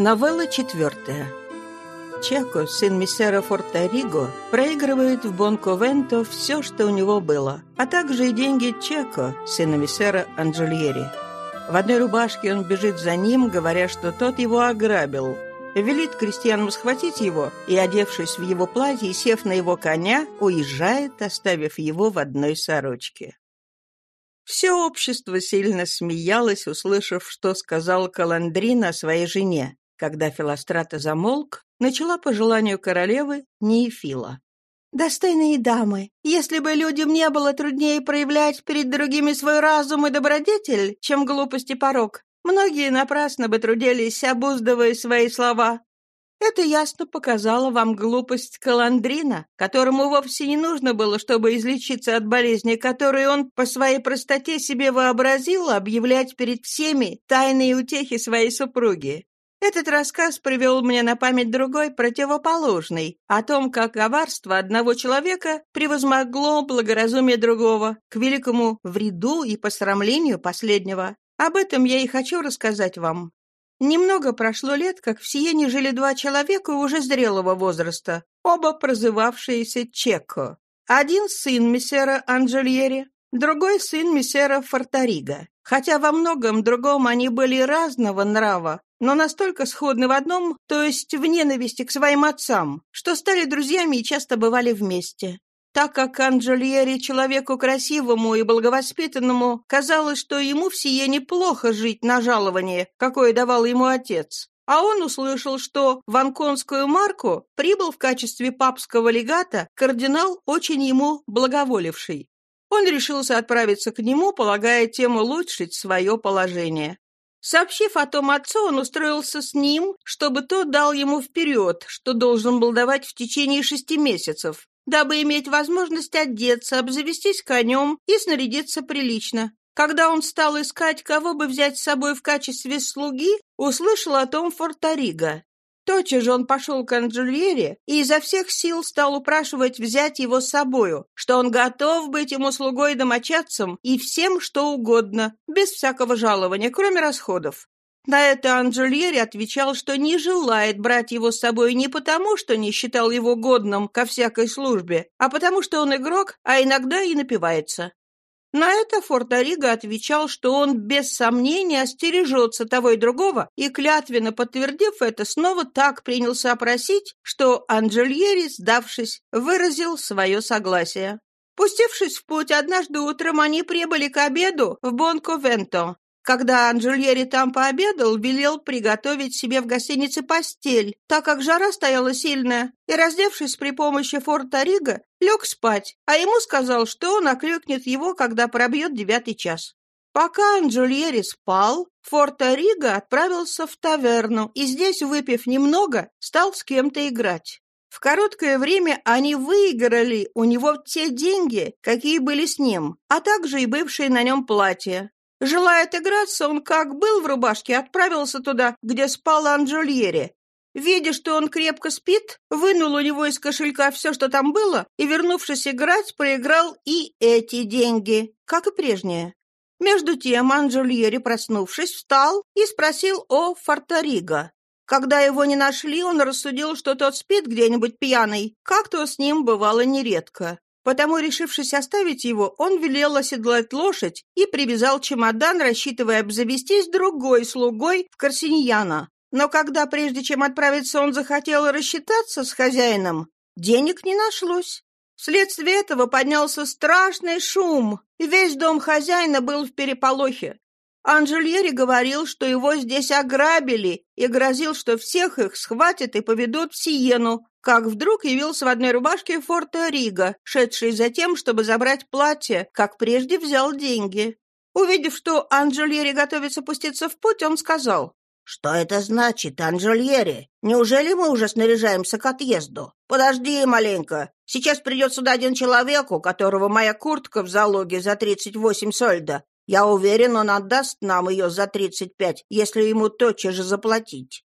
Новелла четвертая. Чеко, сын мессера Форта-Риго, проигрывает в Бонковенто все, что у него было, а также и деньги Чеко, сына мессера Анджельери. В одной рубашке он бежит за ним, говоря, что тот его ограбил. Велит крестьянам схватить его и, одевшись в его платье и сев на его коня, уезжает, оставив его в одной сорочке. Все общество сильно смеялось, услышав, что сказал Каландрин о своей жене. Когда Филострата замолк, начала по желанию королевы Неефила. «Достойные дамы, если бы людям не было труднее проявлять перед другими свой разум и добродетель, чем глупость и порог, многие напрасно бы трудились, обуздывая свои слова. Это ясно показало вам глупость Каландрина, которому вовсе не нужно было, чтобы излечиться от болезни, которую он по своей простоте себе вообразил объявлять перед всеми тайные утехи своей супруги. Этот рассказ привел мне на память другой, противоположный, о том, как коварство одного человека превозмогло благоразумие другого, к великому вреду и посрамлению последнего. Об этом я и хочу рассказать вам. Немного прошло лет, как в Сиене жили два человека уже зрелого возраста, оба прозывавшиеся Чеко. Один сын мессера Анджельери, другой сын мессера Форторига. Хотя во многом другом они были разного нрава, но настолько сходны в одном, то есть в ненависти к своим отцам, что стали друзьями и часто бывали вместе. Так как Анджельери человеку красивому и благовоспитанному казалось, что ему в сие неплохо жить на жалование, какое давал ему отец, а он услышал, что в Анконскую марку прибыл в качестве папского легата кардинал, очень ему благоволивший. Он решился отправиться к нему, полагая тем улучшить свое положение. Сообщив о том отцу, он устроился с ним, чтобы тот дал ему вперед, что должен был давать в течение шести месяцев, дабы иметь возможность одеться, обзавестись конем и снарядиться прилично. Когда он стал искать, кого бы взять с собой в качестве слуги, услышал о том Форториго. Тотчас же он пошел к Анджельере и изо всех сил стал упрашивать взять его с собою, что он готов быть ему слугой домочадцем и всем что угодно, без всякого жалования, кроме расходов. На это Анджельери отвечал, что не желает брать его с собой не потому, что не считал его годным ко всякой службе, а потому что он игрок, а иногда и напивается. На это Форториго отвечал, что он без сомнения остережется того и другого, и, клятвенно подтвердив это, снова так принялся опросить, что Анджельери, сдавшись, выразил свое согласие. Пустившись в путь, однажды утром они прибыли к обеду в Бонковенто, когда Анжельери там пообедал, велел приготовить себе в гостинице постель, так как жара стояла сильная, и, раздевшись при помощи форта Рига, лег спать, а ему сказал, что он окликнет его, когда пробьет девятый час. Пока Анжельери спал, форта Рига отправился в таверну и здесь, выпив немного, стал с кем-то играть. В короткое время они выиграли у него те деньги, какие были с ним, а также и бывшие на нем платья. Желая отыграться, он как был в рубашке, отправился туда, где спал Анджольери. Видя, что он крепко спит, вынул у него из кошелька все, что там было, и, вернувшись играть, проиграл и эти деньги, как и прежние. Между тем Анджольери, проснувшись, встал и спросил о Форториго. Когда его не нашли, он рассудил, что тот спит где-нибудь пьяный, как то с ним бывало нередко. Потому, решившись оставить его, он велел оседлать лошадь и привязал чемодан, рассчитывая обзавестись другой слугой в Корсиньяна. Но когда, прежде чем отправиться, он захотел рассчитаться с хозяином, денег не нашлось. Вследствие этого поднялся страшный шум, и весь дом хозяина был в переполохе. Анжельери говорил, что его здесь ограбили, и грозил, что всех их схватят и поведут в Сиену, как вдруг явился в одной рубашке форта Рига, шедший за тем, чтобы забрать платье, как прежде взял деньги. Увидев, что Анжельери готовится пуститься в путь, он сказал, «Что это значит, Анжельери? Неужели мы уже снаряжаемся к отъезду? Подожди маленько. Сейчас придет сюда один человек, у которого моя куртка в залоге за тридцать восемь сольда. Я уверен, он отдаст нам ее за тридцать пять, если ему тотчас же заплатить.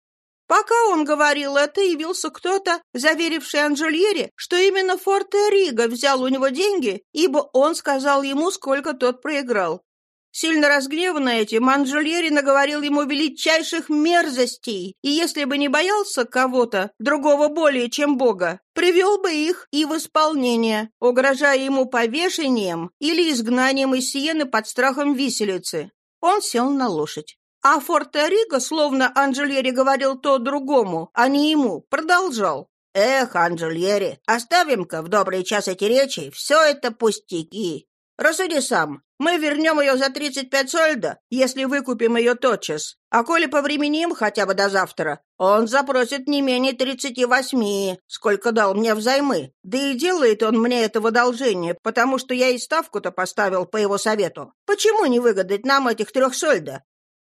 Пока он говорил это, явился кто-то, заверивший Анжельере, что именно Форте Рига взял у него деньги, ибо он сказал ему, сколько тот проиграл. Сильно разгневанный этим, Анжельери наговорил ему величайших мерзостей, и если бы не боялся кого-то, другого более, чем Бога, привел бы их и в исполнение, угрожая ему повешением или изгнанием из Сиены под страхом виселицы. Он сел на лошадь. А Форте-Риго, словно Анжельери говорил то другому, а не ему, продолжал. «Эх, Анжельери, оставим-ка в добрый час эти речи, все это пустяки. Рассуди сам. Мы вернем ее за 35 сольда, если выкупим ее тотчас. А коли повременим хотя бы до завтра, он запросит не менее 38, сколько дал мне взаймы. Да и делает он мне это в одолжение, потому что я и ставку-то поставил по его совету. Почему не выгадать нам этих трех сольда?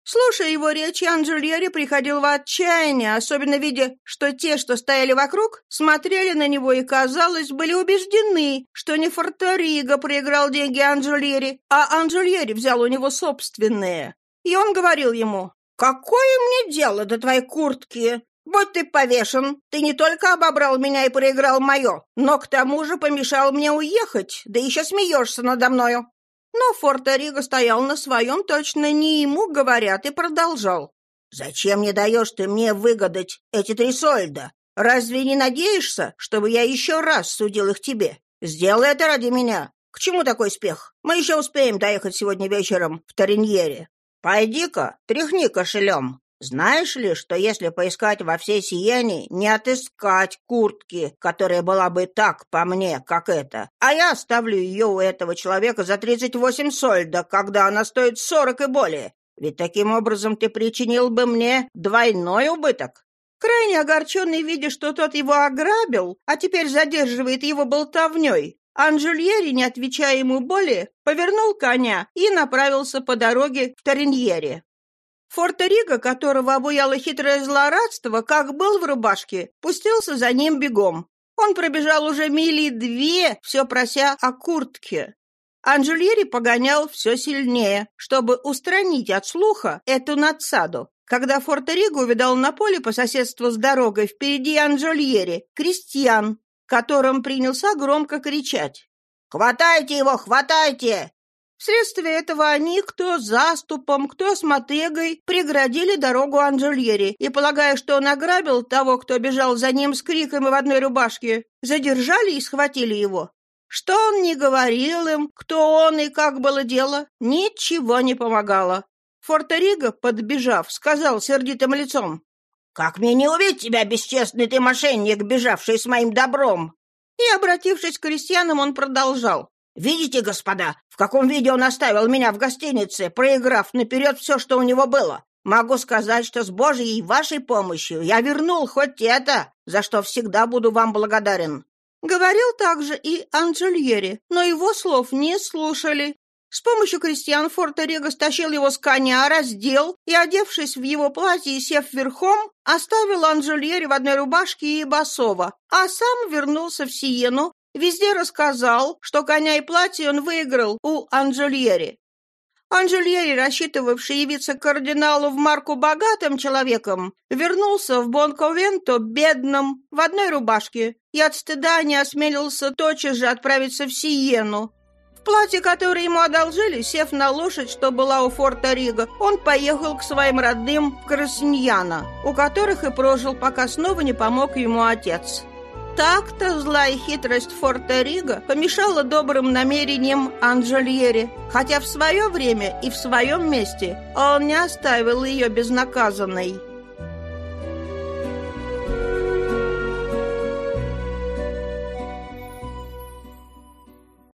Слушая его речи, Анжельери приходил в отчаяние, особенно видя, что те, что стояли вокруг, смотрели на него и, казалось, были убеждены, что не Форториго проиграл деньги Анжельери, а Анжельери взял у него собственные. И он говорил ему, «Какое мне дело до твоей куртки? Будь ты повешен, ты не только обобрал меня и проиграл мое, но к тому же помешал мне уехать, да еще смеешься надо мною. Но Форта-Риго стоял на своем, точно не ему говорят, и продолжал. «Зачем не даешь ты мне выгадать эти три сольда? Разве не надеешься, чтобы я еще раз судил их тебе? Сделай это ради меня. К чему такой спех? Мы еще успеем доехать сегодня вечером в Тариньере. Пойди-ка, тряхни кошелем. Знаешь ли, что если поискать во всей Сиене, не отыскать куртки, которая была бы так по мне, как эта, а я оставлю ее у этого человека за 38 сольда, когда она стоит 40 и более. Ведь таким образом ты причинил бы мне двойной убыток. Крайне огорченный, видя, что тот его ограбил, а теперь задерживает его болтовней, Анжельери, не отвечая ему более, повернул коня и направился по дороге в Ториньере. Форта-Рига, которого обуяло хитрое злорадство, как был в рубашке, пустился за ним бегом. Он пробежал уже мили две, все прося о куртке. Анжельери погонял все сильнее, чтобы устранить от слуха эту надсаду. Когда Форта-Рига увидал на поле по соседству с дорогой впереди Анжельери крестьян, которым принялся громко кричать. «Хватайте его, хватайте! Вследствие этого они, кто заступом, кто с мотыгой, преградили дорогу Анжельери и, полагая, что он ограбил того, кто бежал за ним с криком и в одной рубашке, задержали и схватили его. Что он не говорил им, кто он и как было дело, ничего не помогало. Форта-Рига, подбежав, сказал сердитым лицом, «Как мне не увидеть тебя, бесчестный ты мошенник, бежавший с моим добром?» И, обратившись к крестьянам, он продолжал, Видите, господа, в каком виде он оставил меня в гостинице, проиграв наперед все, что у него было? Могу сказать, что с Божьей и вашей помощью я вернул хоть это, за что всегда буду вам благодарен». Говорил также и Анджельери, но его слов не слушали. С помощью крестьян Форта-Рега стащил его с коня, раздел и, одевшись в его платье и сев верхом, оставил Анжельери в одной рубашке и басова, а сам вернулся в Сиену, Везде рассказал, что коня и платье он выиграл у Анжельери. Анжельери, рассчитывавший явиться кардиналу в марку богатым человеком, вернулся в Бонковенто бедным, в одной рубашке, и от стыда не осмелился тотчас же отправиться в Сиену. В платье, которое ему одолжили, сев на лошадь, что была у форта Рига, он поехал к своим родным в Красиньяна, у которых и прожил, пока снова не помог ему отец. Так-то злая хитрость Форта Рига помешала добрым намерениям Анжельери, хотя в свое время и в своем месте он не оставил ее безнаказанной.